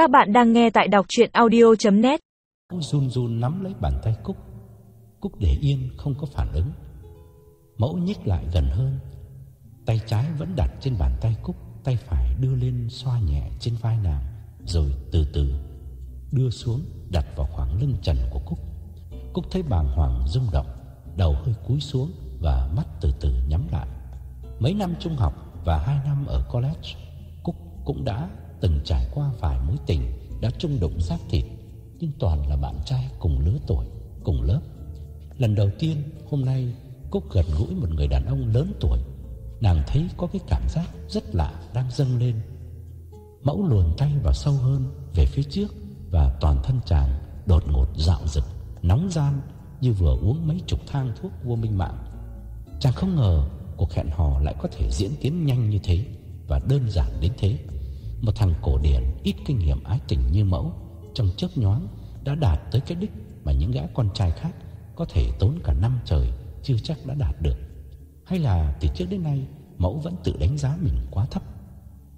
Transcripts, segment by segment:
Các bạn đang nghe tại đọc chuyện audio.net Run run nắm lấy bàn tay Cúc. Cúc để yên, không có phản ứng. Mẫu nhích lại gần hơn. Tay trái vẫn đặt trên bàn tay Cúc, Tay phải đưa lên xoa nhẹ trên vai nàng, Rồi từ từ Đưa xuống, đặt vào khoảng lưng trần của Cúc. Cúc thấy bàng hoàng rung động, Đầu hơi cúi xuống Và mắt từ từ nhắm lại. Mấy năm trung học và hai năm ở college, Cúc cũng đã từng trải qua vài mối tình Đã chung đụng xác thịt, Nhưng toàn là bạn trai cùng lứa tuổi, Cùng lớp. Lần đầu tiên hôm nay, Cúc gần gũi một người đàn ông lớn tuổi. Nàng thấy có cái cảm giác rất lạ đang dâng lên. Mẫu luồn tay vào sâu hơn, Về phía trước, Và toàn thân chàng đột ngột dạo rực Nóng gian như vừa uống mấy chục thang thuốc vô minh mạng. Chàng không ngờ cuộc hẹn hò lại có thể diễn tiến nhanh như thế Và đơn giản đến thế. Một thằng cổ điển ít kinh nghiệm ái tình như mẫu, Trong chớp nhoáng đã đạt tới cái đích Mà những gã con trai khác có thể tốn cả năm trời Chưa chắc đã đạt được. Hay là từ trước đến nay, Mẫu vẫn tự đánh giá mình quá thấp.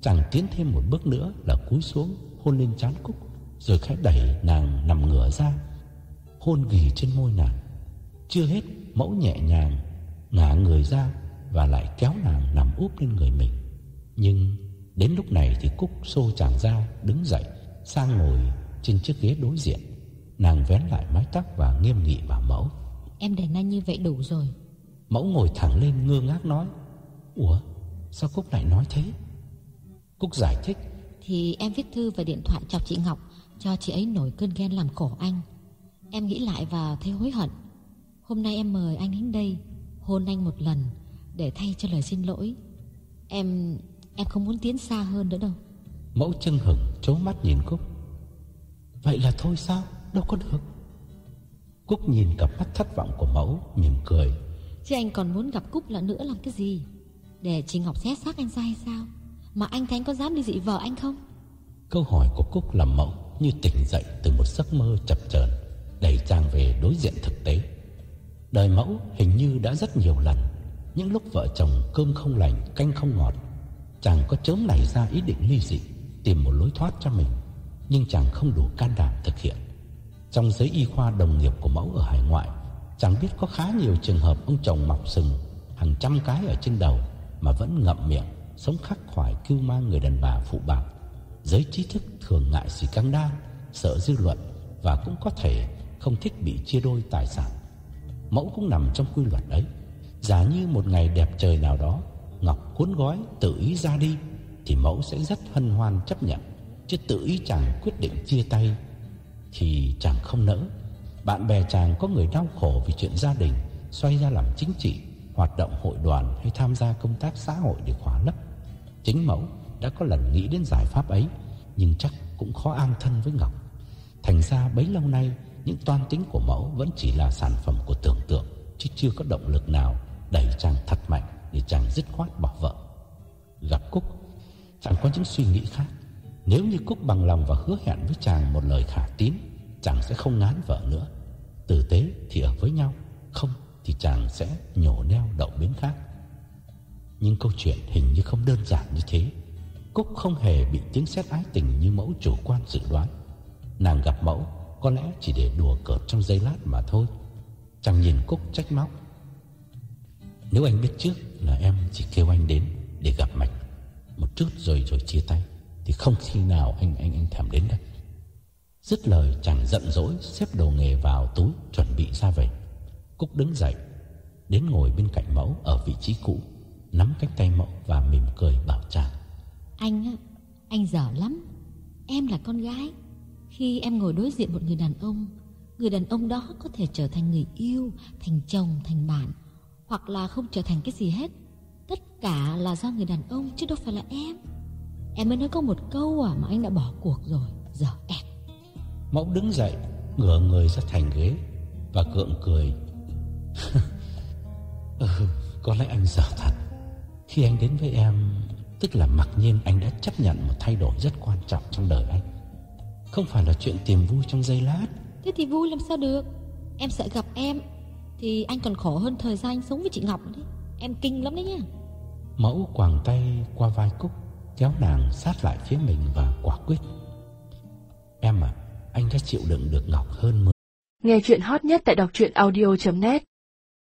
Chàng tiến thêm một bước nữa là cúi xuống, Hôn lên chán Cúc, Rồi khẽ đẩy nàng nằm ngửa ra, Hôn ghì trên môi nàng. Chưa hết, mẫu nhẹ nhàng, Ngả người ra Và lại kéo nàng nằm úp lên người mình. Nhưng đến lúc này thì Cúc xô chàng ra Đứng dậy Sang ngồi trên chiếc ghế đối diện. Nàng vén lại mái tóc và nghiêm nghị vào mẫu. Em để nhanh như vậy đủ rồi. Mẫu ngồi thẳng lên ngơ ngác nói Ủa sao Cúc lại nói thế? Cúc giải thích Thì em viết thư và điện thoại chọc chị Ngọc Cho chị ấy nổi cơn ghen làm khổ anh. Em nghĩ lại và thấy hối hận. Hôm nay em mời anh đến đây Hôn anh một lần Để thay cho lời xin lỗi. Em em không muốn tiến xa hơn nữa đâu. Mẫu chân hửng chố mắt nhìn Cúc. Vậy là thôi sao? Đâu có được. Cúc nhìn cặp mắt thất vọng của mẫu Mỉm cười. Chứ anh còn muốn gặp Cúc lần nữa làm cái gì? Để chị Ngọc xét xác anh ra hay sao? Mà anh thấy anh có dám đi dị vợ anh không? Câu hỏi của Cúc làm mẫu Như tỉnh dậy từ một giấc mơ chập chờn Đẩy chàng về đối diện thực tế. Đời mẫu hình như đã rất nhiều lần. Những lúc vợ chồng cơm không lành Canh không ngọt Chàng có chớm nảy ra ý định ly dị, Tìm một lối thoát cho mình. Nhưng chàng không đủ can đảm thực hiện. Trong giới y khoa đồng nghiệp của mẫu ở hải ngoại, Chàng biết có khá nhiều trường hợp Ông chồng mọc sừng, Hàng trăm cái ở trên đầu, Mà vẫn ngậm miệng, Sống khắc khoải kêu mang người đàn bà phụ bạc. Giới trí thức thường ngại sự căng đan, Sợ dư luận Và cũng có thể không thích bị chia đôi tài sản. Mẫu cũng nằm trong quy luật ấy. Giả như một ngày đẹp trời nào đó Ngọc cuốn gói tự ý ra đi Thì mẫu sẽ rất hân hoan chấp nhận. Chứ tự ý chàng quyết định chia tay Thì chàng không nỡ. Bạn bè chàng có người đau khổ vì chuyện gia đình, Xoay ra làm chính trị, Hoạt động hội đoàn hay tham gia công tác xã hội để khóa lấp. Chính mẫu đã có lần nghĩ đến giải pháp ấy, Nhưng chắc cũng khó an thân với Ngọc. Thành ra bấy lâu nay, Những toan tính của mẫu vẫn chỉ là sản phẩm của tưởng tượng, Chứ chưa có động lực nào Đẩy chàng thật mạnh. Để chàng dứt khoát bỏ vợ. Gặp Cúc, Chàng có những suy nghĩ khác. Nếu như Cúc bằng lòng và hứa hẹn với chàng Một lời khả tín, Chàng sẽ không ngán vợ nữa. Tử tế thì ở với nhau, Không thì chàng sẽ nhổ neo đậu bến khác. Nhưng câu chuyện hình như không đơn giản như thế. Cúc không hề bị tiếng xét ái tình Như mẫu chủ quan dự đoán. Nàng gặp mẫu Có lẽ chỉ để đùa cợt trong giây lát mà thôi. Chàng nhìn Cúc trách móc. Nếu anh biết trước là em chỉ kêu anh đến Để gặp mạch Một chút rồi rồi chia tay Thì không khi nào anh anh anh thèm đến đây Dứt lời chàng giận dỗi Xếp đồ nghề vào túi Chuẩn bị ra về. Cúc đứng dậy Đến ngồi bên cạnh mẫu ở vị trí cũ Nắm cánh tay mẫu và mỉm cười bảo chàng. Anh á Anh dở lắm. Em là con gái. Khi em ngồi đối diện một người đàn ông Người đàn ông đó có thể trở thành người yêu Thành chồng, thành bạn. Hoặc là không trở thành cái gì hết. Tất cả là do người đàn ông Chứ đâu phải là em. Em mới nói có một câu à mà anh đã bỏ cuộc rồi. Giờ ẹt Mẫu đứng dậy Ngửa người ra thành ghế Và gượng cười. ừ, Có lẽ anh dở thật. Khi anh đến với em Tức là mặc nhiên anh đã chấp nhận Một thay đổi rất quan trọng trong đời anh. Không phải là chuyện tìm vui trong giây lát. Thế thì vui làm sao được? Em sợ gặp em Thì anh còn khổ hơn thời gian anh sống với chị Ngọc đấy. Em kinh lắm đấy nhá. Mẫu quàng tay qua vai Cúc Kéo nàng sát lại phía mình và quả quyết. Đã chịu đựng được Ngọc hơn 10. Nghe chuyện hot nhất tại đọc truyện audio.net